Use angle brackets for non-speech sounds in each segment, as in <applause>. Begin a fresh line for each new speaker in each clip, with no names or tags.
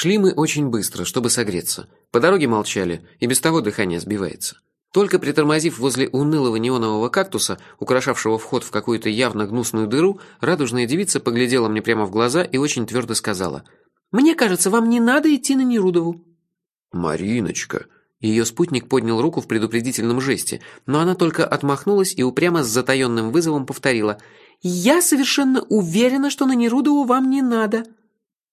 Шли мы очень быстро, чтобы согреться. По дороге молчали, и без того дыхание сбивается. Только притормозив возле унылого неонового кактуса, украшавшего вход в какую-то явно гнусную дыру, радужная девица поглядела мне прямо в глаза и очень твердо сказала. «Мне кажется, вам не надо идти на Нерудову».
«Мариночка!»
Ее спутник поднял руку в предупредительном жесте, но она только отмахнулась и упрямо с затаенным вызовом повторила. «Я совершенно уверена, что на Нерудову вам не надо».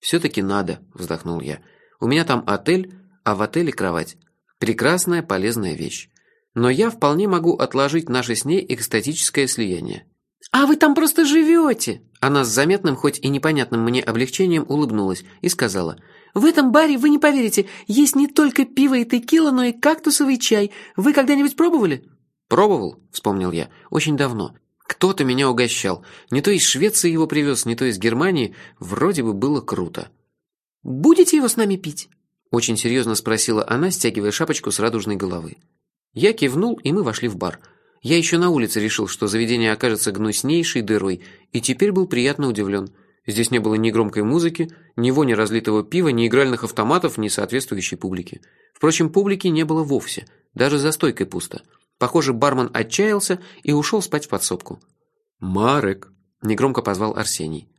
«Все-таки надо», — вздохнул я. «У меня там отель, а в отеле кровать. Прекрасная, полезная вещь. Но я вполне могу отложить наше с ней экстатическое слияние».
«А вы там просто живете!» Она с заметным, хоть и непонятным мне облегчением улыбнулась и сказала. «В этом баре, вы не поверите, есть не только пиво и текила, но и кактусовый чай. Вы когда-нибудь пробовали?»
«Пробовал», — вспомнил я, — «очень давно. Кто-то меня угощал. Не то из Швеции его привез, не то из Германии. Вроде бы было круто.
«Будете его с нами пить?»
Очень серьезно спросила она, стягивая шапочку с радужной головы. Я кивнул, и мы вошли в бар. Я еще на улице решил, что заведение окажется гнуснейшей дырой, и теперь был приятно удивлен. Здесь не было ни громкой музыки, ни вони разлитого пива, ни игральных автоматов, ни соответствующей публики. Впрочем, публики не было вовсе, даже за стойкой пусто. Похоже, бармен отчаялся и ушел спать в подсобку.
«Марек!» – негромко позвал Арсений.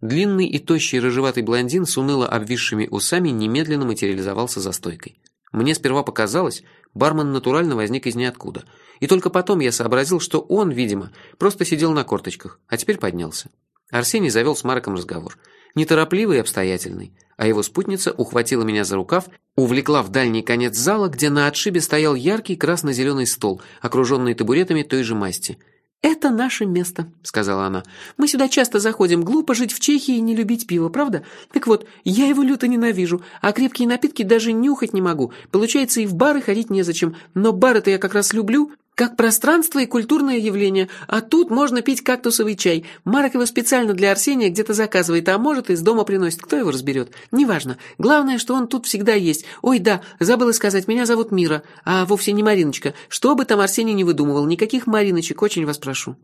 Длинный и тощий рыжеватый блондин с уныло обвисшими усами немедленно материализовался за стойкой. Мне сперва показалось, бармен натурально возник из ниоткуда. И только потом я сообразил, что он, видимо, просто сидел на корточках, а теперь поднялся. Арсений завел с Марком разговор. Неторопливый и обстоятельный а его спутница ухватила меня за рукав, увлекла в дальний конец зала, где на отшибе стоял яркий красно-зеленый стол, окруженный табуретами той же масти. «Это наше место», — сказала она. «Мы сюда часто заходим. Глупо жить в Чехии и не любить пиво, правда? Так вот, я его люто ненавижу, а крепкие напитки даже нюхать не могу. Получается, и в бары ходить незачем. Но бары-то я как раз люблю, как пространство и культурное явление, а тут можно пить кактусовый чай. Марок его специально для Арсения где-то заказывает, а может, из дома приносит. Кто его разберет? Неважно. Главное, что он тут всегда есть. Ой, да, забыла сказать, меня зовут Мира, а вовсе не Мариночка. Что бы там Арсений не выдумывал, никаких Мариночек, очень вас прошу».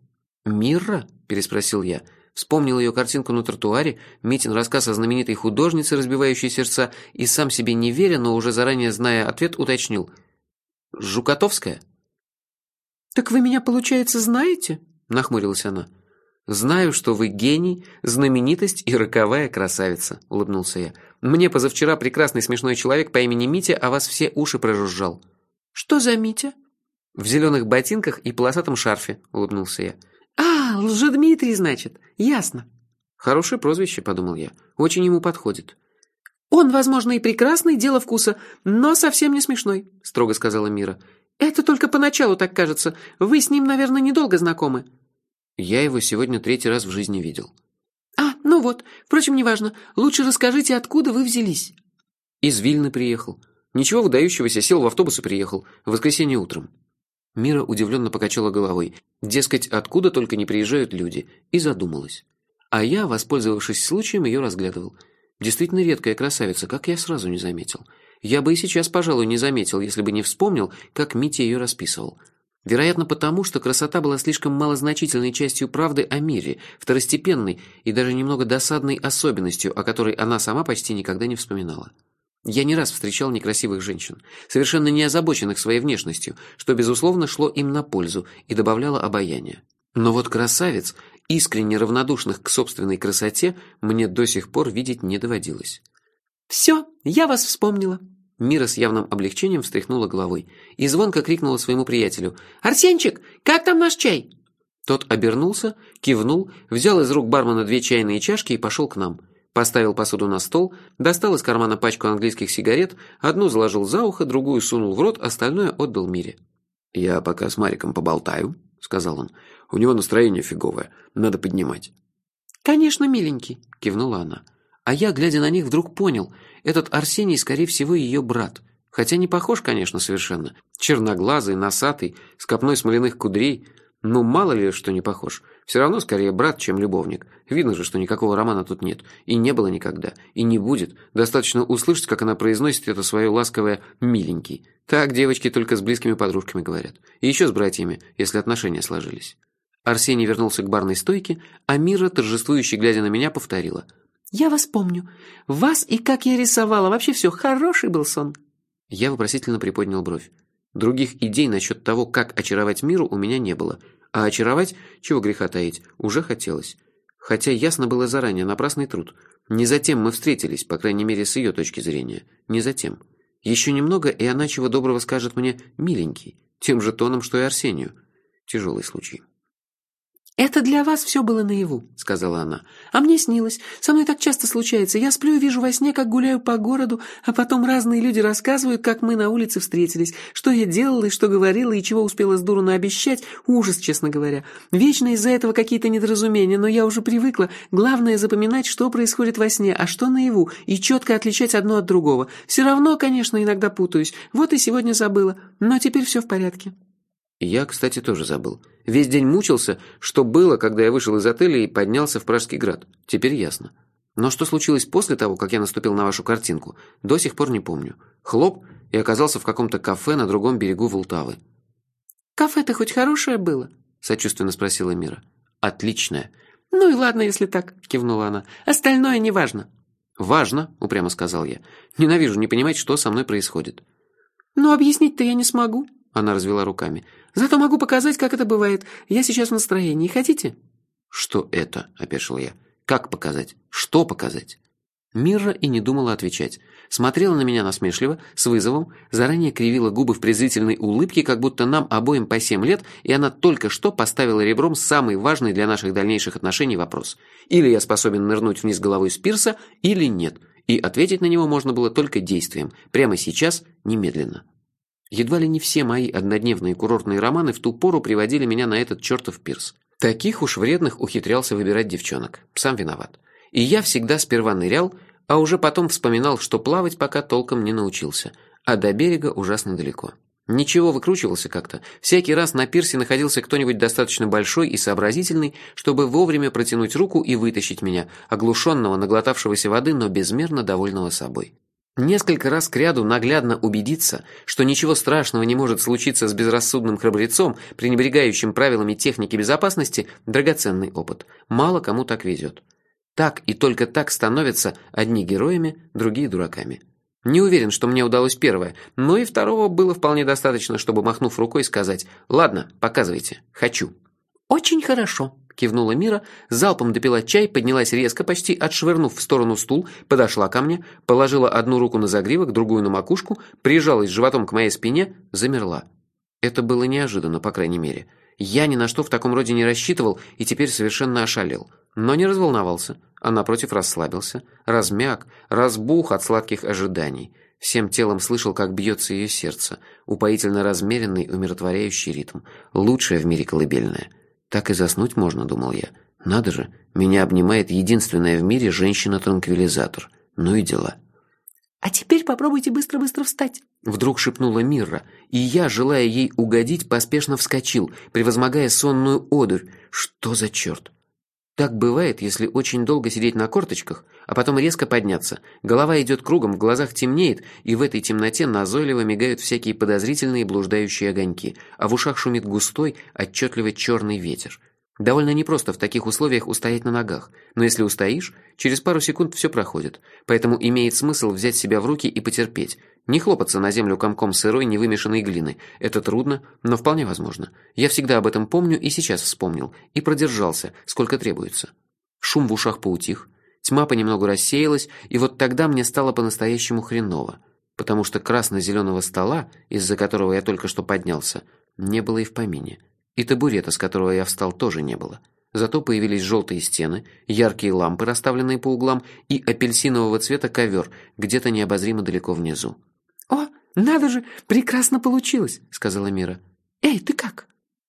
«Мира?» – переспросил я. Вспомнил ее картинку на тротуаре, Митин рассказ о знаменитой художнице, разбивающей сердца, и сам себе не веря, но уже заранее зная ответ, уточнил. «Жукотовская?»
«Так вы меня, получается, знаете?» – нахмурилась она.
«Знаю, что вы гений, знаменитость и роковая красавица», – улыбнулся я. «Мне позавчера прекрасный смешной человек по имени Митя о вас все уши прожужжал».
«Что за Митя?»
«В зеленых ботинках и полосатом шарфе», – улыбнулся я.
«А, Лжедмитрий, значит. Ясно».
«Хорошее прозвище», – подумал я. «Очень ему подходит».
«Он, возможно, и прекрасный, дело вкуса, но совсем не смешной», – строго сказала Мира. «Это только поначалу так кажется. Вы с ним, наверное, недолго знакомы».
«Я его сегодня третий раз в жизни видел».
«А, ну вот. Впрочем, неважно. Лучше расскажите, откуда вы взялись».
«Из Вильны приехал. Ничего выдающегося, сел в автобус и приехал. В воскресенье утром». Мира удивленно покачала головой. Дескать, откуда только не приезжают люди. И задумалась. А я, воспользовавшись случаем, ее разглядывал. Действительно редкая красавица, как я сразу не заметил. Я бы и сейчас, пожалуй, не заметил, если бы не вспомнил, как Митя ее расписывал. Вероятно, потому, что красота была слишком малозначительной частью правды о мире, второстепенной и даже немного досадной особенностью, о которой она сама почти никогда не вспоминала. Я не раз встречал некрасивых женщин, совершенно не озабоченных своей внешностью, что, безусловно, шло им на пользу и добавляло обаяния. Но вот красавец, искренне равнодушных к собственной красоте, мне до сих пор видеть не доводилось.
«Все, я вас вспомнила».
Мира с явным облегчением встряхнула головой и звонко крикнула своему приятелю.
«Арсенчик, как там наш чай?»
Тот обернулся, кивнул, взял из рук бармена две чайные чашки и пошел к нам. Поставил посуду на стол, достал из кармана пачку английских сигарет, одну заложил за ухо, другую сунул в рот, остальное отдал Мире. «Я пока с Мариком поболтаю», — сказал он. «У него настроение фиговое, надо поднимать».
«Конечно, миленький», —
кивнула она. А я, глядя на них, вдруг понял, этот Арсений, скорее всего, ее брат. Хотя не похож, конечно, совершенно. Черноглазый, носатый, с копной смоляных кудрей. Ну, мало ли, что не похож. Все равно скорее брат, чем любовник. Видно же, что никакого романа тут нет. И не было никогда. И не будет. Достаточно услышать, как она произносит это свое ласковое «миленький». Так девочки только с близкими подружками говорят. И еще с братьями, если отношения сложились. Арсений вернулся к барной стойке, а Мира, торжествующий глядя на меня, повторила –
«Я вас помню. Вас и как я рисовала. Вообще все, хороший был сон».
Я вопросительно приподнял бровь. Других идей насчет того, как очаровать миру, у меня не было. А очаровать, чего греха таить, уже хотелось. Хотя ясно было заранее, напрасный труд. Не затем мы встретились, по крайней мере, с ее точки зрения. Не затем. Еще немного, и она чего доброго скажет мне «миленький», тем же тоном, что и Арсению. Тяжелый случай.
«Это для вас все было наяву», — сказала она. «А мне снилось. Со мной так часто случается. Я сплю и вижу во сне, как гуляю по городу, а потом разные люди рассказывают, как мы на улице встретились, что я делала и что говорила, и чего успела с дуру наобещать. Ужас, честно говоря. Вечно из-за этого какие-то недоразумения, но я уже привыкла. Главное запоминать, что происходит во сне, а что наяву, и четко отличать одно от другого. Все равно, конечно, иногда путаюсь. Вот и сегодня забыла. Но теперь все в порядке».
Я, кстати, тоже забыл. Весь день мучился, что было, когда я вышел из отеля и поднялся в Пражский град. Теперь ясно. Но что случилось после того, как я наступил на вашу картинку, до сих пор не помню. Хлоп, и оказался в каком-то кафе на другом берегу Волтавы.
«Кафе-то хоть хорошее было?» – сочувственно спросила Мира.
«Отличное».
«Ну и ладно, если так», – кивнула она. «Остальное не важно».
«Важно», – упрямо сказал я. «Ненавижу не понимать, что со мной происходит».
«Ну, объяснить-то я не смогу», – она развела руками. Зато могу показать, как это бывает. Я сейчас в настроении. Хотите?»
«Что это?» – опешил я. «Как показать? Что показать?» Мирра и не думала отвечать. Смотрела на меня насмешливо, с вызовом, заранее кривила губы в презрительной улыбке, как будто нам обоим по семь лет, и она только что поставила ребром самый важный для наших дальнейших отношений вопрос. Или я способен нырнуть вниз головой с пирса, или нет. И ответить на него можно было только действием. Прямо сейчас, немедленно. Едва ли не все мои однодневные курортные романы в ту пору приводили меня на этот чертов пирс. Таких уж вредных ухитрялся выбирать девчонок. Сам виноват. И я всегда сперва нырял, а уже потом вспоминал, что плавать пока толком не научился, а до берега ужасно далеко. Ничего, выкручивался как-то. Всякий раз на пирсе находился кто-нибудь достаточно большой и сообразительный, чтобы вовремя протянуть руку и вытащить меня, оглушенного, наглотавшегося воды, но безмерно довольного собой. Несколько раз кряду наглядно убедиться, что ничего страшного не может случиться с безрассудным храбрецом, пренебрегающим правилами техники безопасности, драгоценный опыт. Мало кому так везет. Так и только так становятся одни героями, другие дураками. Не уверен, что мне удалось первое, но и второго было вполне достаточно, чтобы, махнув рукой, сказать «Ладно, показывайте, хочу».
«Очень хорошо»,
кивнула Мира, залпом допила чай, поднялась резко, почти отшвырнув в сторону стул, подошла ко мне, положила одну руку на загривок, другую на макушку, прижалась животом к моей спине, замерла. Это было неожиданно, по крайней мере. Я ни на что в таком роде не рассчитывал и теперь совершенно ошалел. Но не разволновался, а напротив расслабился, размяк, разбух от сладких ожиданий. Всем телом слышал, как бьется ее сердце, упоительно размеренный, умиротворяющий ритм. Лучшее в мире колыбельное — так и заснуть можно, думал я. Надо же, меня обнимает единственная в мире женщина-транквилизатор. Ну и дела.
«А теперь попробуйте быстро-быстро встать», —
вдруг шепнула Мирра, и я, желая ей угодить, поспешно вскочил, превозмогая сонную одурь. Что за черт? Так бывает, если очень долго сидеть на корточках, а потом резко подняться. Голова идет кругом, в глазах темнеет, и в этой темноте назойливо мигают всякие подозрительные блуждающие огоньки, а в ушах шумит густой, отчетливо черный ветер. Довольно непросто в таких условиях устоять на ногах, но если устоишь, через пару секунд все проходит, поэтому имеет смысл взять себя в руки и потерпеть, не хлопаться на землю комком сырой невымешанной глины. Это трудно, но вполне возможно. Я всегда об этом помню и сейчас вспомнил, и продержался, сколько требуется. Шум в ушах поутих, тьма понемногу рассеялась, и вот тогда мне стало по-настоящему хреново, потому что красно-зеленого стола, из-за которого я только что поднялся, не было и в помине. И табурета, с которого я встал, тоже не было. Зато появились желтые стены, яркие лампы, расставленные по углам, и апельсинового цвета ковер, где-то необозримо далеко внизу.
«О, надо же, прекрасно получилось!» — сказала Мира. «Эй, ты как?»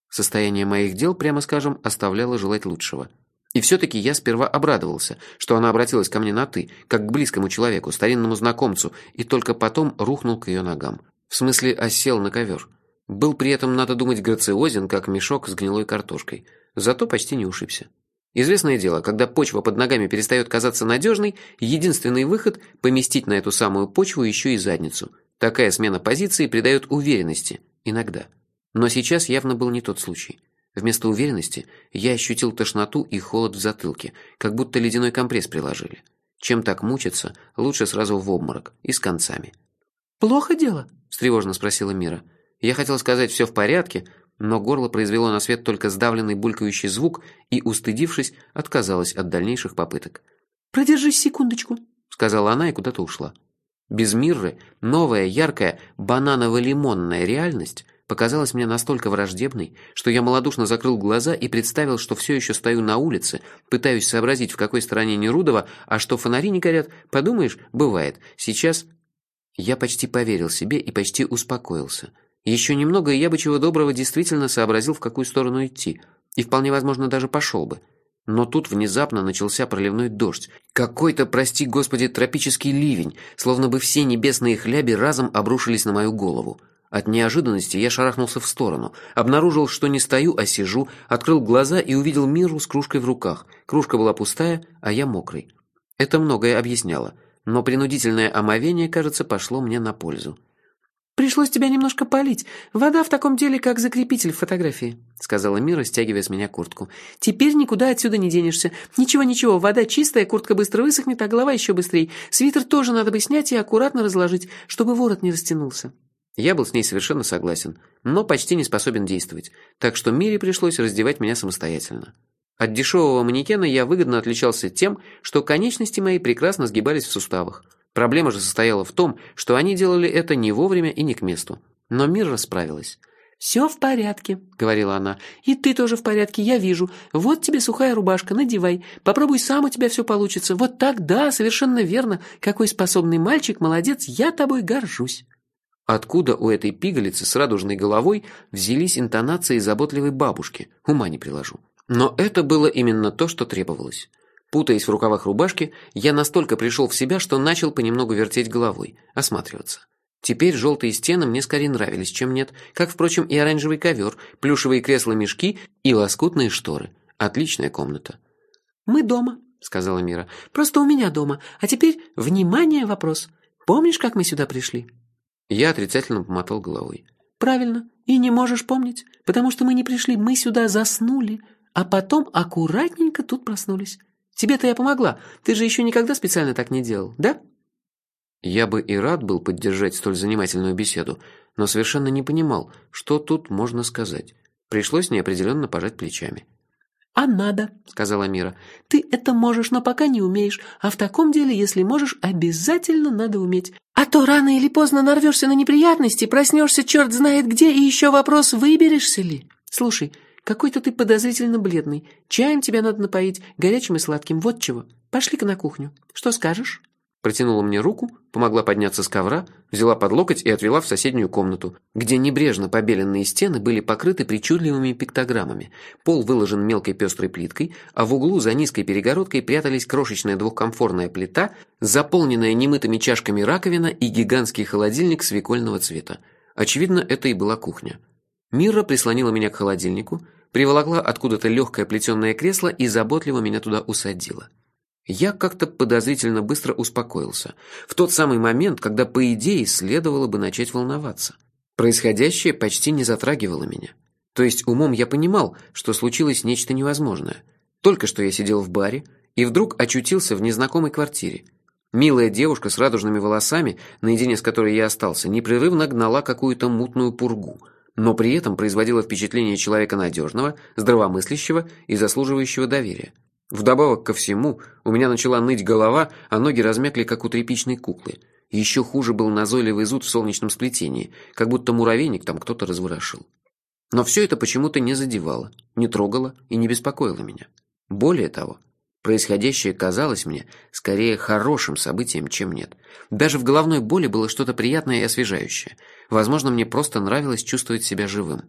Состояние моих дел, прямо скажем, оставляло желать лучшего. И все-таки я сперва обрадовался, что она обратилась ко мне на «ты», как к близкому человеку, старинному знакомцу, и только потом рухнул к ее ногам. В смысле, осел на ковер. Был при этом, надо думать, грациозен, как мешок с гнилой картошкой. Зато почти не ушибся. Известное дело, когда почва под ногами перестает казаться надежной, единственный выход – поместить на эту самую почву еще и задницу. Такая смена позиции придает уверенности. Иногда. Но сейчас явно был не тот случай. Вместо уверенности я ощутил тошноту и холод в затылке, как будто ледяной компресс приложили. Чем так мучиться, лучше сразу в обморок и с концами.
«Плохо дело?»
– встревожно спросила Мира. Я хотел сказать «все в порядке», но горло произвело на свет только сдавленный булькающий звук и, устыдившись, отказалась от дальнейших попыток.
«Продержись секундочку», —
сказала она и куда-то ушла. Без Мирры новая, яркая, бананово-лимонная реальность показалась мне настолько враждебной, что я малодушно закрыл глаза и представил, что все еще стою на улице, пытаюсь сообразить, в какой стороне Нерудова, а что фонари не горят, подумаешь, бывает. Сейчас я почти поверил себе и почти успокоился. Еще немного, и я бы чего доброго действительно сообразил, в какую сторону идти, и вполне возможно даже пошел бы. Но тут внезапно начался проливной дождь. Какой-то, прости господи, тропический ливень, словно бы все небесные хляби разом обрушились на мою голову. От неожиданности я шарахнулся в сторону, обнаружил, что не стою, а сижу, открыл глаза и увидел Миру с кружкой в руках. Кружка была пустая, а я мокрый. Это многое объясняло, но принудительное омовение, кажется, пошло мне на пользу.
«Пришлось тебя немножко полить. Вода в таком деле, как закрепитель в фотографии», — сказала Мира, стягивая с меня куртку. «Теперь никуда отсюда не денешься. Ничего-ничего, вода чистая, куртка быстро высохнет, а голова еще быстрее. Свитер тоже надо бы снять и аккуратно разложить, чтобы ворот не растянулся».
Я был с ней совершенно согласен, но почти не способен действовать, так что Мире пришлось раздевать меня самостоятельно. От дешевого манекена я выгодно отличался тем, что конечности мои прекрасно сгибались в суставах. Проблема же состояла в том, что они делали это не вовремя и не к месту. Но мир расправилась.
«Все в порядке», — говорила она. «И ты тоже в порядке, я вижу. Вот тебе сухая рубашка, надевай. Попробуй сам, у тебя все получится. Вот так, да, совершенно верно. Какой способный мальчик, молодец, я тобой горжусь».
Откуда у этой пигалицы с радужной головой взялись интонации заботливой бабушки? Ума не приложу. Но это было именно то, что требовалось. Путаясь в рукавах рубашки, я настолько пришел в себя, что начал понемногу вертеть головой, осматриваться. Теперь желтые стены мне скорее нравились, чем нет, как, впрочем, и оранжевый ковер, плюшевые кресла-мешки и лоскутные шторы. Отличная комната.
«Мы дома», — сказала Мира. «Просто у меня дома. А теперь, внимание, вопрос. Помнишь, как мы сюда пришли?»
Я отрицательно помотал головой.
«Правильно. И не можешь помнить, потому что мы не пришли, мы сюда заснули, а потом аккуратненько тут проснулись. Тебе-то я помогла. Ты же еще никогда специально так не делал, да?»
Я бы и рад был поддержать столь занимательную беседу, но совершенно не понимал, что тут можно сказать. Пришлось неопределенно пожать плечами.
«А надо», — сказала Мира. «Ты это можешь, но пока не умеешь. А в таком деле, если можешь, обязательно надо уметь. А то рано или поздно нарвешься на неприятности, проснешься черт знает где, и еще вопрос, выберешься ли. Слушай, какой-то ты подозрительно бледный. Чаем тебя надо напоить, горячим и сладким. Вот чего. Пошли-ка на кухню. Что скажешь?»
Протянула мне руку, помогла подняться с ковра, взяла под локоть и отвела в соседнюю комнату, где небрежно побеленные стены были покрыты причудливыми пиктограммами. Пол выложен мелкой пестрой плиткой, а в углу за низкой перегородкой прятались крошечная двухкомфорная плита, заполненная немытыми чашками раковина и гигантский холодильник свекольного цвета. Очевидно, это и была кухня. Мира прислонила меня к холодильнику, приволокла откуда-то легкое плетеное кресло и заботливо меня туда усадила. Я как-то подозрительно быстро успокоился. В тот самый момент, когда, по идее, следовало бы начать волноваться. Происходящее почти не затрагивало меня. То есть умом я понимал, что случилось нечто невозможное. Только что я сидел в баре и вдруг очутился в незнакомой квартире. Милая девушка с радужными волосами, наедине с которой я остался, непрерывно гнала какую-то мутную пургу – но при этом производила впечатление человека надежного, здравомыслящего и заслуживающего доверия. Вдобавок ко всему, у меня начала ныть голова, а ноги размякли, как у тряпичной куклы. Еще хуже был назойливый зуд в солнечном сплетении, как будто муравейник там кто-то разворошил. Но все это почему-то не задевало, не трогало и не беспокоило меня. Более того, Происходящее казалось мне скорее хорошим событием, чем нет. Даже в головной боли было что-то приятное и освежающее. Возможно, мне просто нравилось чувствовать себя живым.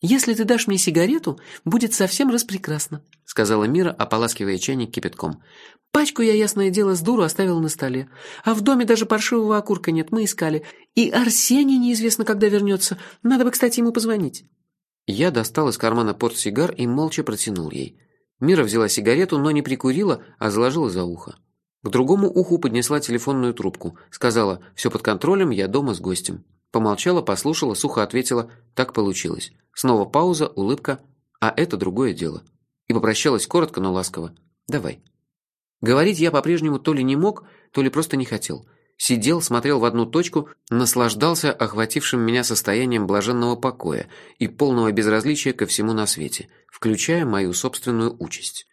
«Если ты дашь мне сигарету, будет совсем распрекрасно», — сказала Мира, ополаскивая чайник кипятком. «Пачку я, ясное дело, с дуру оставила на столе. А в доме даже паршивого окурка нет, мы искали. И Арсений неизвестно, когда вернется. Надо бы, кстати, ему позвонить».
Я достал из кармана портсигар и молча протянул ей. Мира взяла сигарету, но не прикурила, а заложила за ухо. К другому уху поднесла телефонную трубку. Сказала «Все под контролем, я дома с гостем». Помолчала, послушала, сухо ответила «Так получилось». Снова пауза, улыбка «А это другое дело». И попрощалась коротко, но ласково «Давай». Говорить я по-прежнему то ли не мог, то ли просто не хотел. Сидел, смотрел в одну точку, наслаждался охватившим меня состоянием блаженного покоя и полного безразличия ко всему на свете, включая мою собственную участь.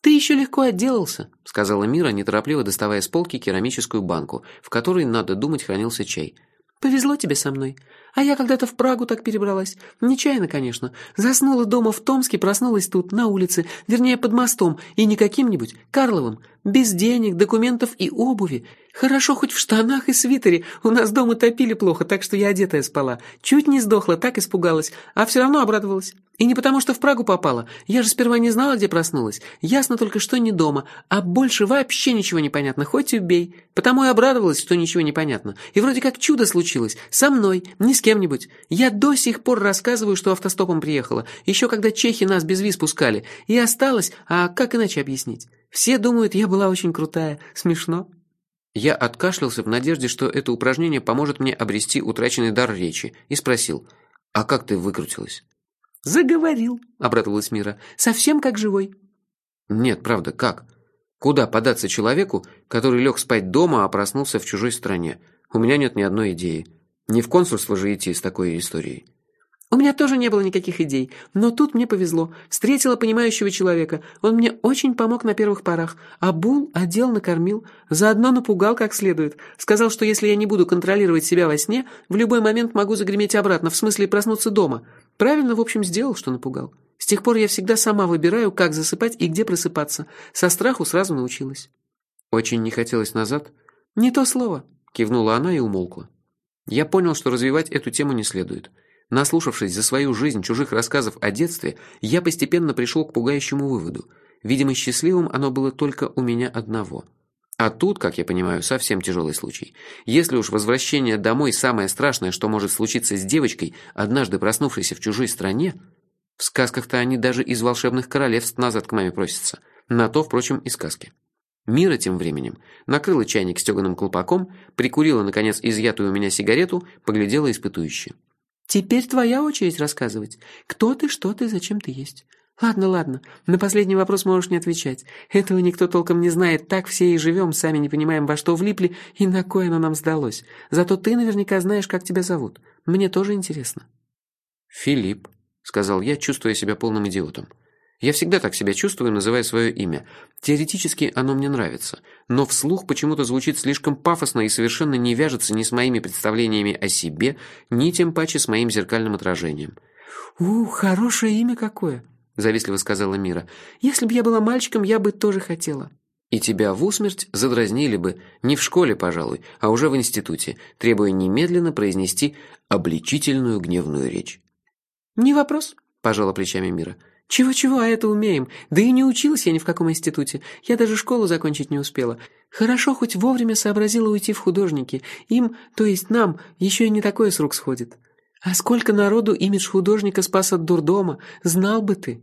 «Ты еще легко отделался», —
сказала Мира, неторопливо доставая с полки керамическую банку, в которой, надо думать, хранился чай.
«Повезло тебе со мной. А я когда-то в Прагу так перебралась. Нечаянно, конечно. Заснула дома в Томске, проснулась тут, на улице, вернее, под мостом, и не каким-нибудь, Карловым. Без денег, документов и обуви. Хорошо хоть в штанах и свитере. У нас дома топили плохо, так что я одетая спала. Чуть не сдохла, так испугалась. А все равно обрадовалась. И не потому, что в Прагу попала. Я же сперва не знала, где проснулась. Ясно только, что не дома. А больше вообще ничего не понятно, хоть убей. Потому и обрадовалась, что ничего не понятно. И вроде как чудо случилось. Со мной, не с кем-нибудь. Я до сих пор рассказываю, что автостопом приехала. Еще когда чехи нас без виз пускали. И осталось, а как иначе объяснить? Все думают, я была очень крутая. Смешно.
Я откашлялся в надежде, что это упражнение поможет мне обрести утраченный дар речи, и спросил, «А как ты выкрутилась?»
«Заговорил», — обрадовалась Мира, «совсем как живой».
«Нет, правда, как? Куда податься человеку, который лег спать дома, а проснулся в чужой стране? У меня нет ни одной идеи. Не в консульство же идти с такой историей».
У меня тоже не было никаких идей, но тут мне повезло. Встретила понимающего человека. Он мне очень помог на первых порах. А Бул одел, накормил. Заодно напугал как следует. Сказал, что если я не буду контролировать себя во сне, в любой момент могу загреметь обратно, в смысле проснуться дома. Правильно, в общем, сделал, что напугал. С тех пор я всегда сама выбираю, как засыпать и где просыпаться. Со страху сразу научилась.
Очень не хотелось назад?
Не то слово.
Кивнула она и умолкла. Я понял, что развивать эту тему не следует. Наслушавшись за свою жизнь чужих рассказов о детстве, я постепенно пришел к пугающему выводу. Видимо, счастливым оно было только у меня одного. А тут, как я понимаю, совсем тяжелый случай. Если уж возвращение домой самое страшное, что может случиться с девочкой, однажды проснувшейся в чужой стране, в сказках-то они даже из волшебных королевств назад к маме просятся. На то, впрочем, и сказки. Мира тем временем накрыла чайник стеганым колпаком, прикурила, наконец, изъятую у меня сигарету, поглядела испытующе.
Теперь твоя очередь рассказывать. Кто ты, что ты, зачем ты есть. Ладно, ладно, на последний вопрос можешь не отвечать. Этого никто толком не знает, так все и живем, сами не понимаем, во что влипли и на кое оно нам сдалось. Зато ты наверняка знаешь, как тебя зовут. Мне тоже интересно.
«Филипп», — сказал я, чувствуя себя полным идиотом. Я всегда так себя чувствую, называя свое имя. Теоретически оно мне нравится, но вслух почему-то звучит слишком пафосно и совершенно не вяжется ни с моими представлениями о себе, ни тем паче с моим зеркальным отражением.
«У, хорошее имя какое!» – завистливо сказала Мира. «Если бы я была мальчиком, я бы тоже хотела».
И тебя в усмерть задразнили бы не в школе, пожалуй, а уже в институте, требуя немедленно произнести обличительную гневную речь.
«Не вопрос», – пожала плечами Мира. «Чего-чего, а это умеем. Да и не училась я ни в каком институте. Я даже школу закончить не успела. Хорошо, хоть вовремя сообразила уйти в художники. Им, то есть нам, еще и не такое с рук сходит. А сколько народу имидж художника спас от дурдома, знал бы ты».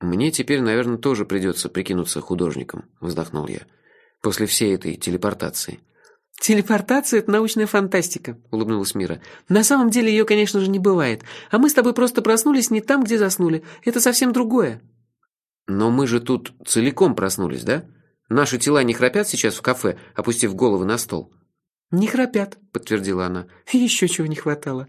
«Мне теперь, наверное, тоже придется прикинуться художником», — вздохнул я. «После всей этой телепортации».
«Телепортация — это научная фантастика», — улыбнулась Мира. «На самом деле ее, конечно же, не бывает. А мы с тобой просто проснулись не там, где заснули. Это совсем другое».
«Но мы же тут целиком проснулись, да? Наши тела не храпят сейчас в кафе, опустив головы на стол?»
«Не храпят», — подтвердила она. «Еще чего не хватало».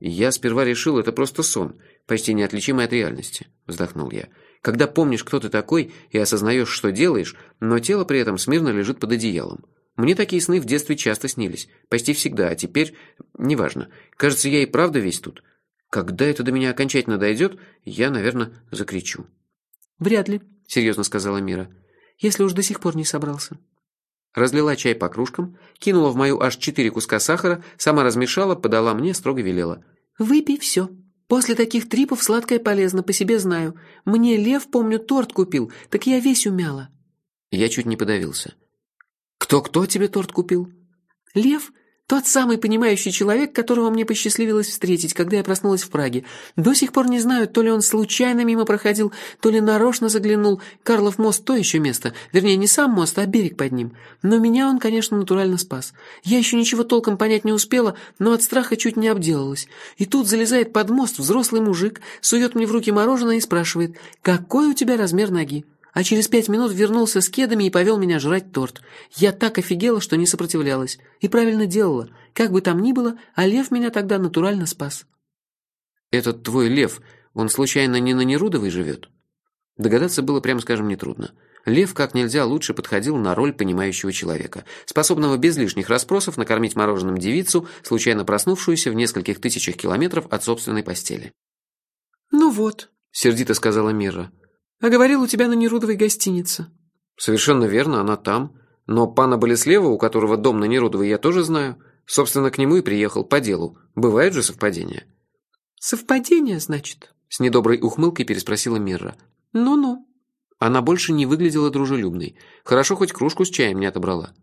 «Я сперва решил, это просто сон, почти неотличимый от реальности», — вздохнул я. «Когда помнишь, кто ты такой, и осознаешь, что делаешь, но тело при этом смирно лежит под одеялом. Мне такие сны в детстве часто снились. Почти всегда, а теперь... Неважно. Кажется, я и правда весь тут. Когда это до меня окончательно дойдет, я, наверное, закричу.
«Вряд ли», — серьезно сказала Мира. «Если уж до сих пор не собрался».
Разлила чай по кружкам, кинула в мою аж четыре куска сахара, сама размешала, подала мне, строго велела.
«Выпей все. После таких трипов сладкое полезно, по себе знаю. Мне Лев, помню, торт купил, так я весь умяла».
Я чуть не подавился. «Кто-кто тебе торт купил?»
«Лев, тот самый понимающий человек, которого мне посчастливилось встретить, когда я проснулась в Праге. До сих пор не знаю, то ли он случайно мимо проходил, то ли нарочно заглянул. Карлов мост – то еще место. Вернее, не сам мост, а берег под ним. Но меня он, конечно, натурально спас. Я еще ничего толком понять не успела, но от страха чуть не обделалась. И тут залезает под мост взрослый мужик, сует мне в руки мороженое и спрашивает, «Какой у тебя размер ноги?» А через пять минут вернулся с кедами и повел меня жрать торт. Я так офигела, что не сопротивлялась. И правильно делала. Как бы там ни было, а лев меня тогда натурально спас.
«Этот твой лев, он случайно не на Нерудовой живет?» Догадаться было, прямо скажем, нетрудно. Лев как нельзя лучше подходил на роль понимающего человека, способного без лишних расспросов накормить мороженым девицу, случайно проснувшуюся в нескольких тысячах километров от собственной постели.
«Ну вот», — сердито сказала Мира, — а говорил, у тебя на Нерудовой гостиница.
Совершенно верно, она там. Но пана Болеслева, у которого дом на Нерудовой, я тоже знаю. Собственно, к нему и приехал по делу. Бывают же совпадения.
Совпадение, значит?
С недоброй ухмылкой переспросила Мирра.
Ну-ну.
Она больше не выглядела дружелюбной. Хорошо, хоть кружку с чаем не отобрала.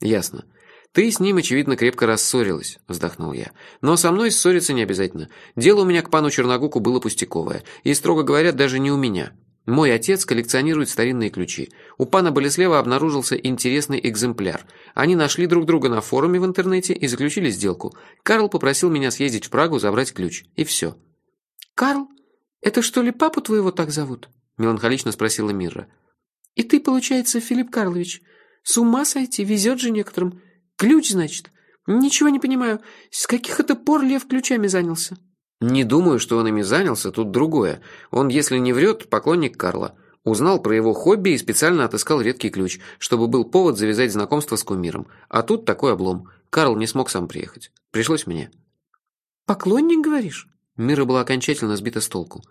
Ясно. Ты с ним, очевидно, крепко рассорилась, вздохнул я. Но со мной ссориться не обязательно. Дело у меня к пану Черногуку было пустяковое. И, строго говоря, даже не у меня. Мой отец коллекционирует старинные ключи. У пана Болеслева обнаружился интересный экземпляр. Они нашли друг друга на форуме в интернете и заключили сделку. Карл попросил меня съездить в Прагу, забрать ключ. И все.
«Карл? Это что ли папу твоего так зовут?» Меланхолично спросила Мира. «И ты, получается, Филипп Карлович. С ума сойти, везет же некоторым. Ключ, значит? Ничего не понимаю. С каких это пор Лев ключами занялся?»
Не думаю, что он ими занялся, тут другое. Он, если не врет, поклонник Карла. Узнал про его хобби и специально отыскал редкий ключ, чтобы был повод завязать знакомство с кумиром. А тут такой облом. Карл не смог сам приехать. Пришлось мне.
«Поклонник, говоришь?»
Мира была окончательно сбита с толку.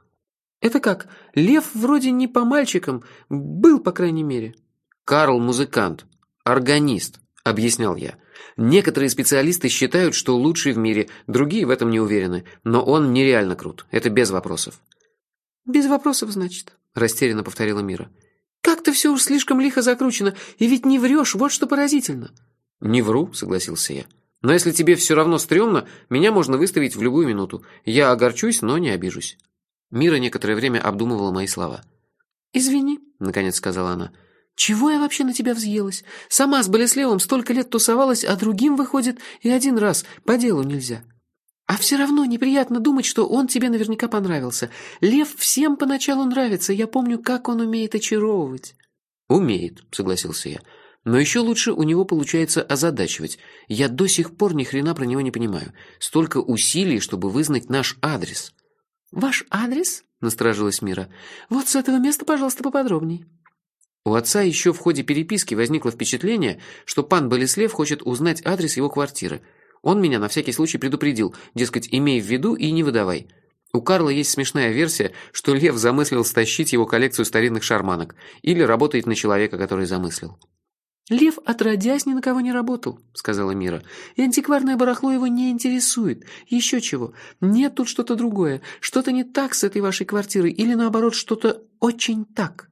«Это как? Лев вроде не по мальчикам. Был, по крайней мере».
«Карл музыкант. Органист», — объяснял я. Некоторые специалисты считают, что лучший в мире, другие в этом не уверены, но он нереально крут, это без вопросов.
«Без вопросов, значит», –
растерянно повторила Мира.
«Как-то все уж слишком лихо закручено, и ведь не врешь, вот что поразительно».
«Не вру», – согласился я. «Но если тебе все равно стрёмно, меня можно выставить в любую минуту. Я огорчусь, но не обижусь». Мира некоторое время обдумывала мои слова.
«Извини», — наконец сказала она. «Чего я вообще на тебя взъелась? Сама с Болеслевым столько лет тусовалась, а другим, выходит, и один раз, по делу нельзя. А все равно неприятно думать, что он тебе наверняка понравился. Лев всем поначалу нравится, я помню, как он умеет очаровывать».
«Умеет», — согласился я. «Но еще лучше у него получается озадачивать. Я до сих пор ни хрена про него не понимаю. Столько усилий, чтобы вызнать наш адрес».
«Ваш адрес?» — насторожилась Мира. «Вот с этого места, пожалуйста, поподробней».
У отца еще в ходе переписки возникло впечатление, что пан Болеслев хочет узнать адрес его квартиры. Он меня на всякий случай предупредил, дескать, имей в виду и не выдавай. У Карла есть смешная версия, что Лев замыслил стащить его коллекцию старинных шарманок или работает на человека, который замыслил.
«Лев, отродясь, ни на кого не работал», — сказала Мира. «И антикварное барахло его не интересует. Еще чего. Нет тут что-то другое. Что-то не так с этой вашей квартирой или, наоборот, что-то очень так».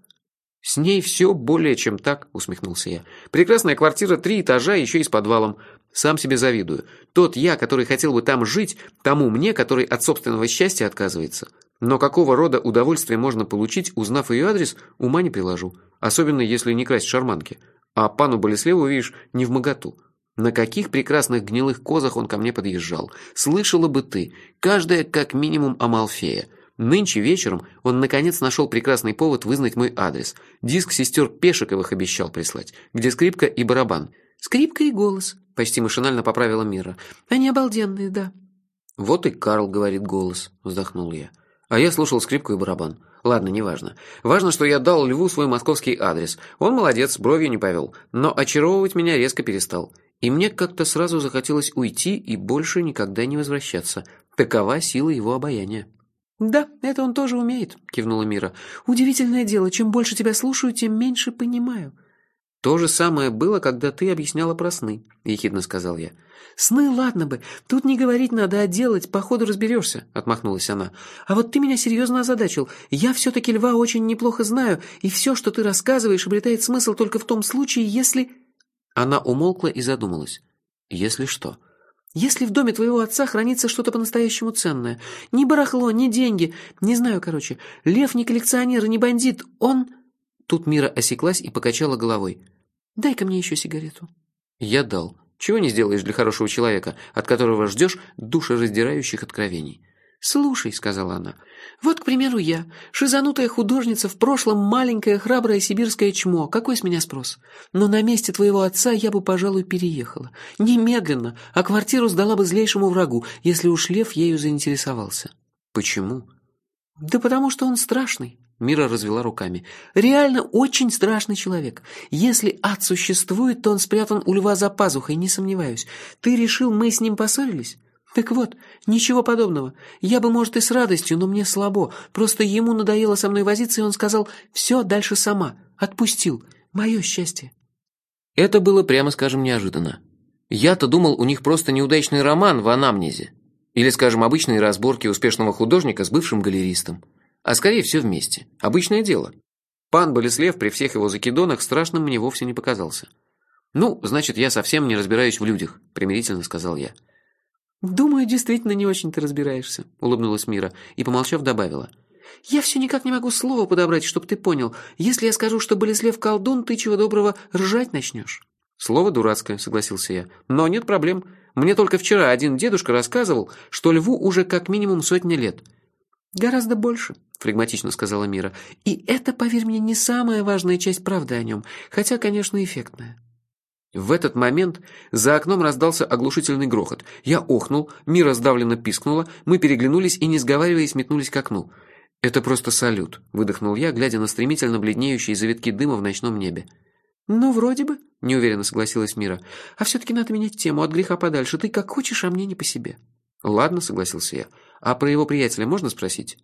«С ней все более чем так», — усмехнулся я. «Прекрасная квартира, три этажа, еще и с подвалом. Сам себе завидую. Тот я, который хотел бы там жить, тому мне, который от собственного счастья отказывается. Но какого рода удовольствие можно получить, узнав ее адрес, ума не приложу. Особенно, если не красть шарманки. А пану Болеслеву, видишь, не в моготу. На каких прекрасных гнилых козах он ко мне подъезжал. Слышала бы ты, каждая как минимум Амалфея. Нынче вечером он наконец нашел прекрасный повод вызнать мой адрес. Диск сестер Пешиковых обещал прислать, где скрипка и барабан.
«Скрипка и голос», — почти машинально поправила Мира. «Они обалденные, да».
«Вот и Карл говорит голос», — вздохнул я. А я слушал скрипку и барабан. Ладно, неважно. Важно, что я дал Льву свой московский адрес. Он молодец, бровью не повел. Но очаровывать меня резко перестал. И мне как-то сразу захотелось уйти и больше никогда не возвращаться. Такова сила его обаяния.
«Да, это он тоже умеет», — кивнула Мира. «Удивительное дело, чем больше тебя слушаю, тем меньше понимаю».
«То же самое было, когда ты объясняла про сны», — ехидно сказал я.
«Сны, ладно бы. Тут не говорить надо, а делать. По ходу разберешься», — отмахнулась она. «А вот ты меня серьезно озадачил. Я все-таки льва очень неплохо знаю, и все, что ты рассказываешь, обретает смысл только в том случае, если...»
Она умолкла и задумалась. «Если что?»
Если в доме твоего отца хранится что-то по-настоящему ценное, ни барахло, ни деньги, не знаю, короче, лев не коллекционер и не бандит, он...»
Тут Мира осеклась и покачала головой.
«Дай-ка мне еще сигарету».
Я дал. Чего не сделаешь для хорошего человека, от которого ждешь душераздирающих откровений.
«Слушай», — сказала она, — «вот, к примеру, я, шизанутая художница, в прошлом маленькое храброе сибирское чмо, какой с меня спрос? Но на месте твоего отца я бы, пожалуй, переехала. Немедленно, а квартиру сдала бы злейшему врагу, если уж Лев ею заинтересовался».
«Почему?»
«Да потому что он страшный». Мира развела руками. «Реально очень страшный человек. Если ад существует, то он спрятан у льва за пазухой, не сомневаюсь. Ты решил, мы с ним поссорились?» «Так вот, ничего подобного. Я бы, может, и с радостью, но мне слабо. Просто ему надоело со мной возиться, и он сказал «все, дальше сама». Отпустил. Мое счастье».
Это было, прямо скажем, неожиданно. Я-то думал, у них просто неудачный роман в анамнезе. Или, скажем, обычные разборки успешного художника с бывшим галеристом. А скорее все вместе. Обычное дело. Пан Болеслев при всех его закидонах страшным мне вовсе не показался. «Ну, значит, я совсем не разбираюсь в людях», — примирительно сказал я.
«Думаю, действительно не очень ты разбираешься», — улыбнулась Мира и, помолчав, добавила. «Я все никак не могу слова подобрать, чтоб ты понял. Если я скажу, что Болеслев колдун, ты чего доброго ржать начнешь».
«Слово дурацкое», — согласился я. «Но нет проблем. Мне только вчера один дедушка рассказывал, что льву уже как минимум сотни лет».
«Гораздо больше», — флегматично сказала Мира. «И это, поверь мне, не самая важная часть правды о нем, хотя, конечно, эффектная».
В этот момент за окном раздался оглушительный грохот. Я охнул, Мира сдавленно пискнула, мы переглянулись и, не сговариваясь, метнулись к окну. «Это просто салют», — выдохнул я, глядя на стремительно бледнеющие завитки дыма в ночном небе.
«Ну, вроде бы», — неуверенно согласилась Мира. «А все-таки надо менять тему, от греха подальше. Ты как хочешь, а мне не по себе».
«Ладно», — согласился я. «А про его приятеля можно спросить?»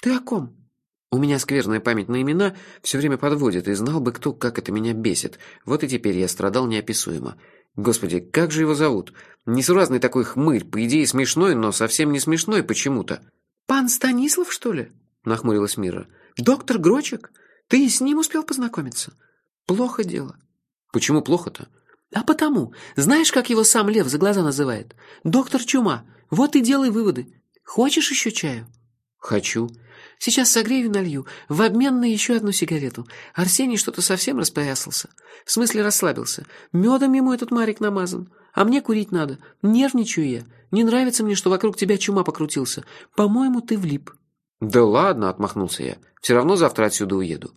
«Ты о ком?»
У меня скверная память на имена все время подводит, и знал бы кто, как это меня бесит. Вот и теперь я страдал неописуемо. Господи, как же его зовут? Несуразный такой хмырь, по идее смешной, но совсем не смешной почему-то.
«Пан Станислав, что ли?» — нахмурилась Мира. «Доктор Грочек? Ты с ним успел познакомиться? Плохо дело».
«Почему плохо-то?»
«А потому. Знаешь, как его сам Лев за глаза называет? Доктор Чума. Вот и делай выводы. Хочешь еще чаю?»
«Хочу».
Сейчас согрею и налью. В обмен на еще одну сигарету. Арсений что-то совсем распоясался. В смысле расслабился. Медом ему этот Марик намазан. А мне курить надо. Нервничаю я. Не нравится мне, что вокруг тебя чума покрутился. По-моему, ты влип».
«Да ладно», — отмахнулся я. «Все равно завтра отсюда уеду».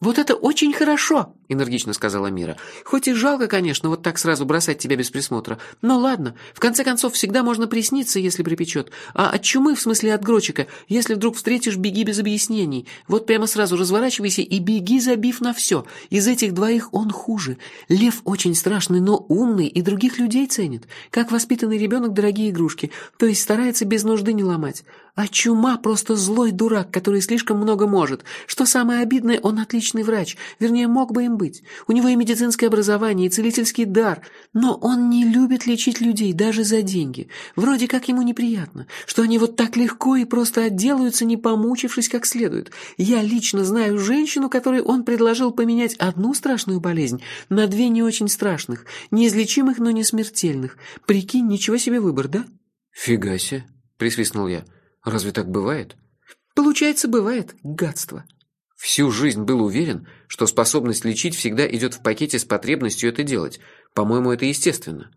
«Вот это очень хорошо!» — энергично сказала Мира. «Хоть и жалко, конечно, вот так сразу бросать тебя без присмотра. Но ладно, в конце концов, всегда можно присниться, если припечет. А от чумы, в смысле от Грочика, если вдруг встретишь, беги без объяснений. Вот прямо сразу разворачивайся и беги, забив на все. Из этих двоих он хуже. Лев очень страшный, но умный и других людей ценит. Как воспитанный ребенок дорогие игрушки, то есть старается без нужды не ломать. А чума просто злой дурак, который слишком много может. Что самое обидное, он отличный врач. Вернее, мог бы им быть. У него и медицинское образование, и целительский дар. Но он не любит лечить людей даже за деньги. Вроде как ему неприятно, что они вот так легко и просто отделаются, не помучившись как следует. Я лично знаю женщину, которой он предложил поменять одну страшную болезнь на две не очень страшных, неизлечимых, но не смертельных. Прикинь, ничего себе выбор, да?
«Фига себе!» — присвистнул я. Разве так бывает?
Получается, бывает. Гадство.
Всю жизнь был уверен, что способность лечить всегда идет в пакете с потребностью это делать. По-моему, это естественно.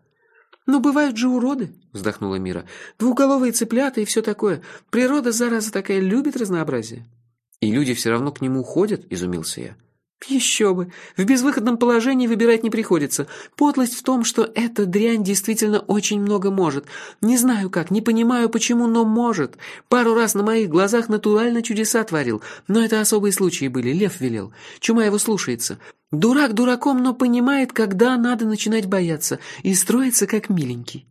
«Но бывают же уроды», — вздохнула Мира. «Двуголовые цыплята и все такое. Природа, зараза такая, любит разнообразие».
«И люди все равно к нему ходят?» — изумился я.
Еще бы. В безвыходном положении выбирать не приходится. Подлость в том, что эта дрянь действительно очень много может. Не знаю как, не понимаю почему, но может. Пару раз на моих глазах натурально чудеса творил. Но это особые случаи были, Лев велел. Чума его слушается. Дурак дураком, но понимает, когда надо начинать бояться. И строится как миленький.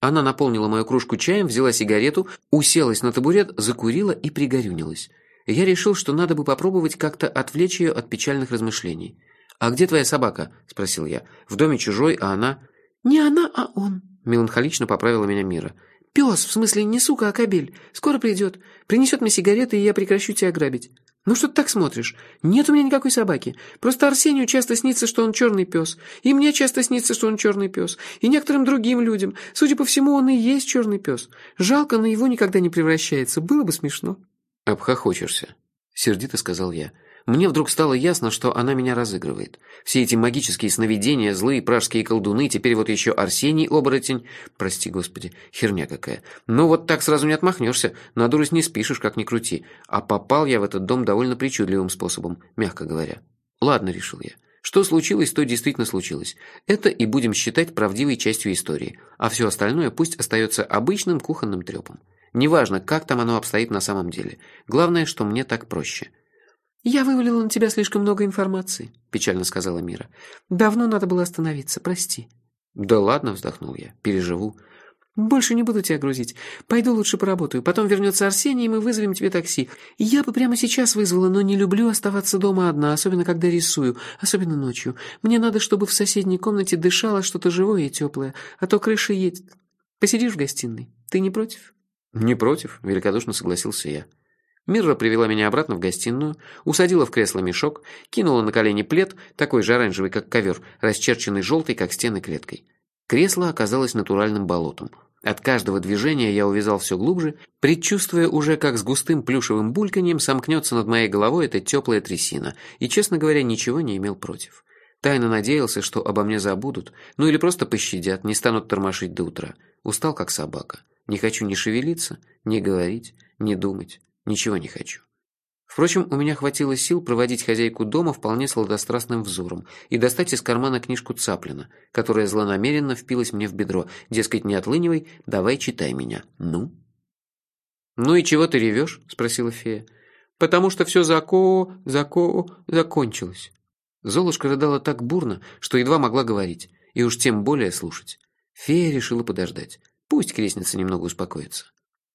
Она наполнила мою кружку чаем, взяла сигарету, уселась на табурет, закурила и пригорюнилась я решил, что надо бы попробовать как-то отвлечь ее от печальных размышлений. «А где твоя собака?» – спросил я. «В доме чужой, а она...»
«Не она, а он», –
меланхолично поправила меня Мира.
«Пес, в смысле не сука, а кобель. Скоро придет. Принесет мне сигареты, и я прекращу тебя грабить». «Ну что ты так смотришь? Нет у меня никакой собаки. Просто Арсению часто снится, что он черный пес. И мне часто снится, что он черный пес. И некоторым другим людям. Судя по всему, он и есть черный пес. Жалко, но его никогда не превращается. Было бы смешно».
«Обхохочешься», — сердито сказал я. Мне вдруг стало ясно, что она меня разыгрывает. Все эти магические сновидения, злые пражские колдуны, теперь вот еще Арсений оборотень. Прости, господи, херня какая. Ну вот так сразу не отмахнешься, на дурость не спишешь, как ни крути. А попал я в этот дом довольно причудливым способом, мягко говоря. Ладно, решил я. Что случилось, то действительно случилось. Это и будем считать правдивой частью истории, а все остальное пусть остается обычным кухонным трепом. Неважно, как там оно обстоит на самом деле. Главное, что мне так проще.
«Я вывалила на тебя слишком много информации», – печально сказала Мира. «Давно надо было остановиться, прости».
«Да ладно», – вздохнул я, – «переживу».
«Больше не буду тебя грузить. Пойду лучше поработаю. Потом вернется Арсений, и мы вызовем тебе такси. Я бы прямо сейчас вызвала, но не люблю оставаться дома одна, особенно когда рисую, особенно ночью. Мне надо, чтобы в соседней комнате дышало что-то живое и теплое, а то крыша едет. Посидишь в гостиной? Ты не против?»
«Не против», – великодушно согласился я. Мирра привела меня обратно в гостиную, усадила в кресло мешок, кинула на колени плед, такой же оранжевый, как ковер, расчерченный желтой, как стены клеткой. Кресло оказалось натуральным болотом. От каждого движения я увязал все глубже, предчувствуя уже, как с густым плюшевым бульканьем сомкнется над моей головой эта теплая трясина, и, честно говоря, ничего не имел против. Тайно надеялся, что обо мне забудут, ну или просто пощадят, не станут тормошить до утра. Устал, как собака. Не хочу ни шевелиться, ни говорить, ни думать. Ничего не хочу. Впрочем, у меня хватило сил проводить хозяйку дома вполне сладострастным взором и достать из кармана книжку Цаплина, которая злонамеренно впилась мне в бедро, дескать, не отлынивай, давай читай меня. Ну? «Ну и чего ты ревешь?» – спросила фея. «Потому что все зако... зако... закончилось». Золушка рыдала так бурно, что едва могла говорить, и уж тем более слушать. Фея решила подождать. Пусть крестница немного успокоится.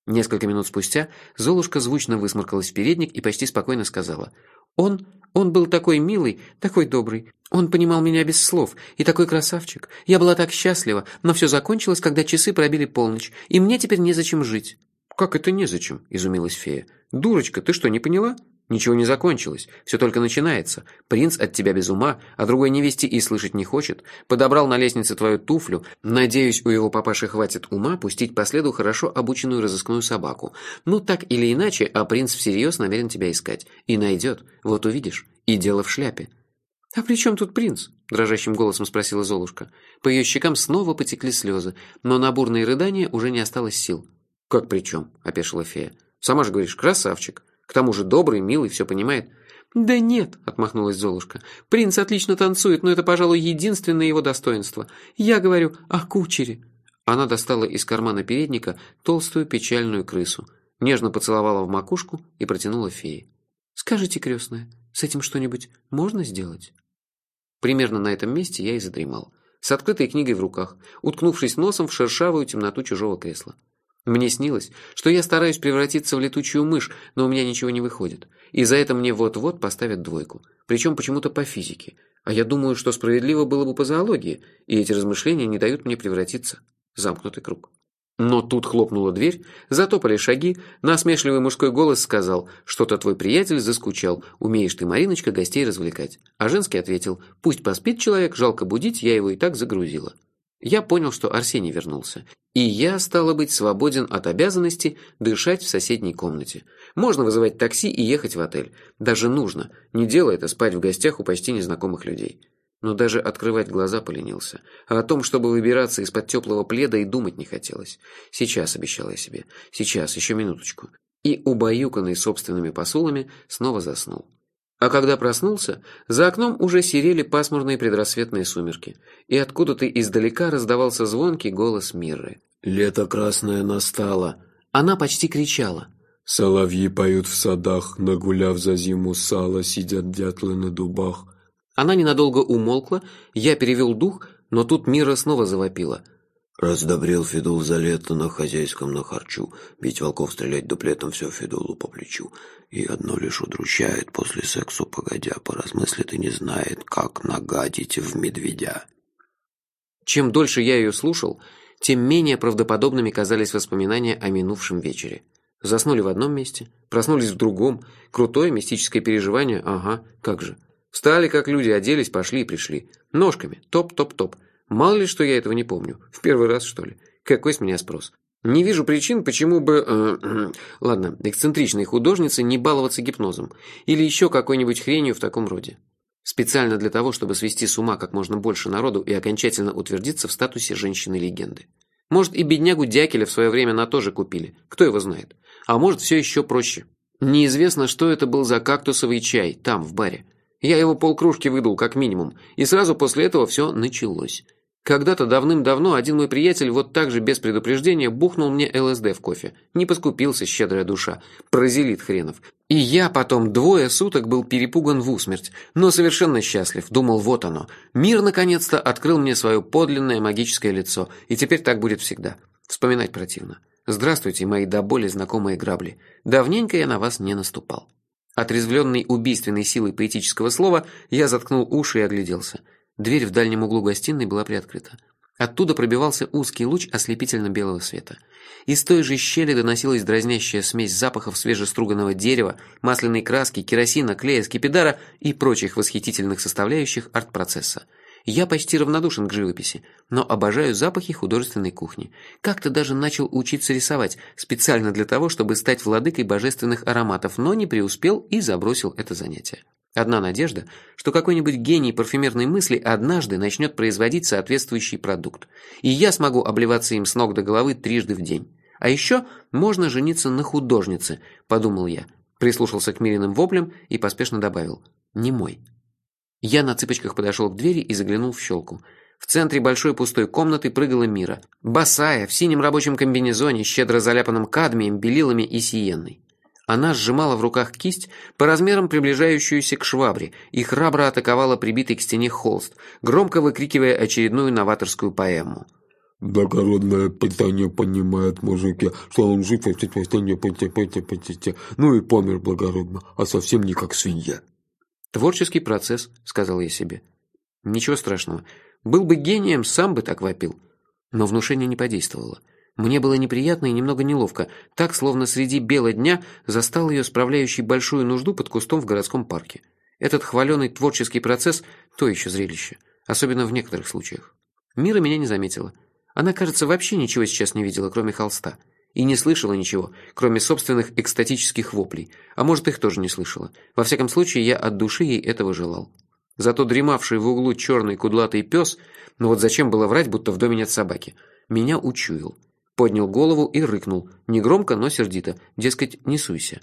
Несколько минут спустя Золушка звучно высморкалась в передник и почти спокойно сказала. «Он... он был такой милый, такой добрый. Он понимал меня без слов. И такой красавчик. Я была так счастлива, но все закончилось, когда часы пробили полночь. И мне теперь незачем жить». «Как это незачем?» – изумилась фея. «Дурочка, ты что, не поняла? Ничего не закончилось, все только начинается. Принц от тебя без ума, а другой невесте и слышать не хочет. Подобрал на лестнице твою туфлю. Надеюсь, у его папаши хватит ума пустить по следу хорошо обученную разыскную собаку. Ну, так или иначе, а принц всерьез намерен тебя искать. И найдет. Вот увидишь. И дело в шляпе. «А при чем тут принц?» – дрожащим голосом спросила Золушка. По ее щекам снова потекли слезы, но на бурные рыдания уже не осталось сил. «Как при чем?» – опешила фея. «Сама же говоришь, красавчик». К тому же добрый, милый, все понимает. «Да нет», — отмахнулась Золушка. «Принц отлично танцует, но это, пожалуй, единственное его достоинство. Я говорю о кучере». Она достала из кармана передника толстую печальную крысу, нежно поцеловала в макушку и протянула фее. «Скажите, крестная, с этим что-нибудь можно сделать?» Примерно на этом месте я и задремал, с открытой книгой в руках, уткнувшись носом в шершавую темноту чужого кресла. Мне снилось, что я стараюсь превратиться в летучую мышь, но у меня ничего не выходит. И за это мне вот-вот поставят двойку. Причем почему-то по физике. А я думаю, что справедливо было бы по зоологии, и эти размышления не дают мне превратиться. Замкнутый круг. Но тут хлопнула дверь, затопали шаги, насмешливый мужской голос сказал, что-то твой приятель заскучал, умеешь ты, Мариночка, гостей развлекать. А женский ответил, пусть поспит человек, жалко будить, я его и так загрузила. Я понял, что Арсений вернулся. И я, стало быть, свободен от обязанности дышать в соседней комнате. Можно вызывать такси и ехать в отель. Даже нужно. Не дело это спать в гостях у почти незнакомых людей. Но даже открывать глаза поленился. А о том, чтобы выбираться из-под теплого пледа и думать не хотелось. Сейчас, обещала я себе. Сейчас, еще минуточку. И, убаюканный собственными посулами, снова заснул. А когда проснулся, за окном уже серели пасмурные предрассветные сумерки, и откуда-то издалека раздавался звонкий голос Мирры.
«Лето красное настало!»
Она почти кричала.
«Соловьи поют в садах, нагуляв за зиму сало, сидят дятлы на дубах».
Она ненадолго умолкла, я перевел дух, но тут Мира снова завопила –
Раздобрел Федул за лето на хозяйском на харчу, бить волков, стрелять дуплетом все Федулу по плечу. И одно лишь удручает после сексу погодя, поразмыслит и не знает, как нагадить в медведя.
Чем дольше я ее слушал, тем менее правдоподобными казались воспоминания о минувшем вечере. Заснули в одном месте, проснулись в другом. Крутое мистическое переживание, ага, как же. Встали как люди, оделись, пошли и пришли. Ножками, топ-топ-топ. Мало ли, что я этого не помню. В первый раз, что ли? Какой с меня спрос? Не вижу причин, почему бы... Э, <clears throat> ладно, эксцентричной художнице не баловаться гипнозом. Или еще какой-нибудь хренью в таком роде. Специально для того, чтобы свести с ума как можно больше народу и окончательно утвердиться в статусе женщины-легенды. Может, и беднягу Дякеля в свое время на то же купили. Кто его знает. А может, все еще проще. Неизвестно, что это был за кактусовый чай, там, в баре. Я его полкружки выдул, как минимум. И сразу после этого все началось. Когда-то давным-давно один мой приятель вот так же без предупреждения бухнул мне ЛСД в кофе. Не поскупился, щедрая душа. Прозелит хренов. И я потом двое суток был перепуган в усмерть, но совершенно счастлив. Думал, вот оно. Мир наконец-то открыл мне свое подлинное магическое лицо. И теперь так будет всегда. Вспоминать противно. Здравствуйте, мои до боли знакомые грабли. Давненько я на вас не наступал. Отрезвленный убийственной силой поэтического слова, я заткнул уши и огляделся. Дверь в дальнем углу гостиной была приоткрыта. Оттуда пробивался узкий луч ослепительно-белого света. Из той же щели доносилась дразнящая смесь запахов свежеструганного дерева, масляной краски, керосина, клея, скипидара и прочих восхитительных составляющих арт-процесса. Я почти равнодушен к живописи, но обожаю запахи художественной кухни. Как-то даже начал учиться рисовать, специально для того, чтобы стать владыкой божественных ароматов, но не преуспел и забросил это занятие. Одна надежда, что какой-нибудь гений парфюмерной мысли однажды начнет производить соответствующий продукт, и я смогу обливаться им с ног до головы трижды в день. А еще можно жениться на художнице, подумал я, прислушался к Мириным воплям и поспешно добавил «не мой». Я на цыпочках подошел к двери и заглянул в щелку. В центре большой пустой комнаты прыгала Мира, босая, в синем рабочем комбинезоне, щедро заляпанном кадмием, белилами и сиенной. Она сжимала в руках кисть, по размерам приближающуюся к швабре, и храбро атаковала прибитый к стене холст, громко выкрикивая очередную новаторскую поэму.
«Благородное питание понимает мужики, что он жив, ну и помер благородно, а совсем не как свинья».
«Творческий процесс», — сказал я себе. «Ничего страшного. Был бы гением, сам бы так вопил». Но внушение не подействовало. Мне было неприятно и немного неловко, так, словно среди бела дня застал ее справляющей большую нужду под кустом в городском парке. Этот хваленый творческий процесс – то еще зрелище, особенно в некоторых случаях. Мира меня не заметила. Она, кажется, вообще ничего сейчас не видела, кроме холста. И не слышала ничего, кроме собственных экстатических воплей. А может, их тоже не слышала. Во всяком случае, я от души ей этого желал. Зато дремавший в углу черный кудлатый пес, ну вот зачем было врать, будто в доме нет собаки, меня учуял поднял голову и рыкнул, негромко, но сердито, дескать, не суйся.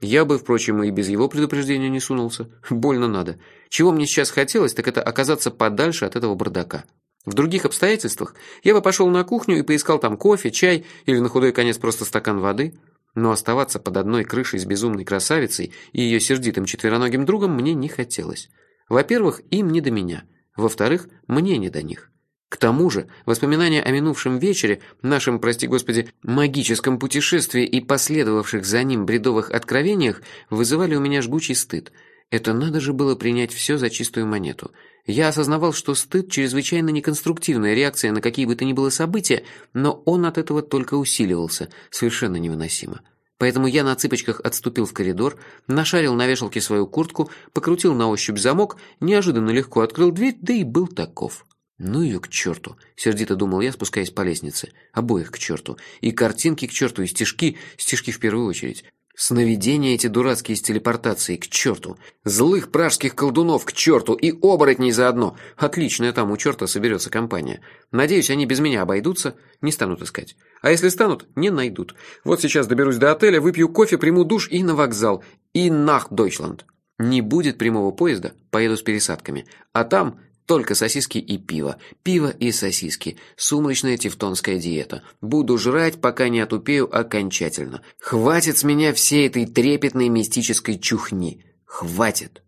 Я бы, впрочем, и без его предупреждения не сунулся. Больно надо. Чего мне сейчас хотелось, так это оказаться подальше от этого бардака. В других обстоятельствах я бы пошел на кухню и поискал там кофе, чай или на худой конец просто стакан воды. Но оставаться под одной крышей с безумной красавицей и ее сердитым четвероногим другом мне не хотелось. Во-первых, им не до меня. Во-вторых, мне не до них. К тому же, воспоминания о минувшем вечере, нашем, прости господи, магическом путешествии и последовавших за ним бредовых откровениях вызывали у меня жгучий стыд. Это надо же было принять все за чистую монету. Я осознавал, что стыд – чрезвычайно неконструктивная реакция на какие бы то ни было события, но он от этого только усиливался, совершенно невыносимо. Поэтому я на цыпочках отступил в коридор, нашарил на вешалке свою куртку, покрутил на ощупь замок, неожиданно легко открыл дверь, да и был таков. «Ну ее к черту!» — сердито думал я, спускаясь по лестнице. «Обоих к черту! И картинки к черту, и стишки, стишки в первую очередь. Сновидения эти дурацкие с телепортацией, к черту! Злых пражских колдунов, к черту! И оборотней заодно! Отличная там у черта соберется компания. Надеюсь, они без меня обойдутся, не станут искать. А если станут, не найдут. Вот сейчас доберусь до отеля, выпью кофе, приму душ и на вокзал. И нах, Дойчланд!» Не будет прямого поезда, поеду с пересадками. А там только сосиски и пиво. Пиво и сосиски. Сумрачная тевтонская диета. Буду жрать, пока не отупею окончательно. Хватит с меня всей этой трепетной мистической чухни. Хватит.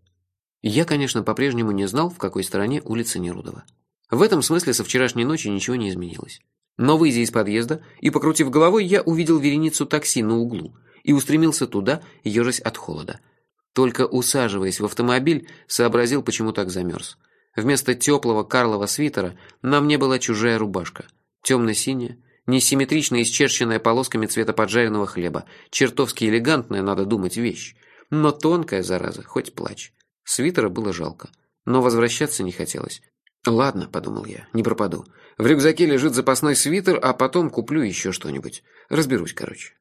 Я, конечно, по-прежнему не знал, в какой стороне улица Нерудова. В этом смысле со вчерашней ночи ничего не изменилось. Но, выйдя из подъезда и покрутив головой, я увидел вереницу такси на углу и устремился туда, ежась от холода. Только усаживаясь в автомобиль, сообразил, почему так замерз. Вместо теплого карлова свитера на мне была чужая рубашка. Темно-синяя, несимметрично исчерченная полосками цвета поджаренного хлеба. Чертовски элегантная, надо думать, вещь. Но тонкая, зараза, хоть плачь. Свитера было жалко. Но возвращаться не хотелось. «Ладно», — подумал я, — «не пропаду. В рюкзаке лежит запасной свитер, а потом куплю еще что-нибудь. Разберусь, короче».